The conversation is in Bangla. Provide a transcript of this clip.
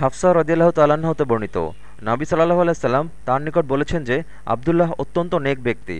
হাফসা রদিয়াল্লাহ তাল্লাহ্ন বর্ণিত। নাবি সাল্লাহ আলাইসাল্লাম তার নিকট বলেছেন যে, আবদুল্লাহ অত্যন্ত নেক ব্যক্তি।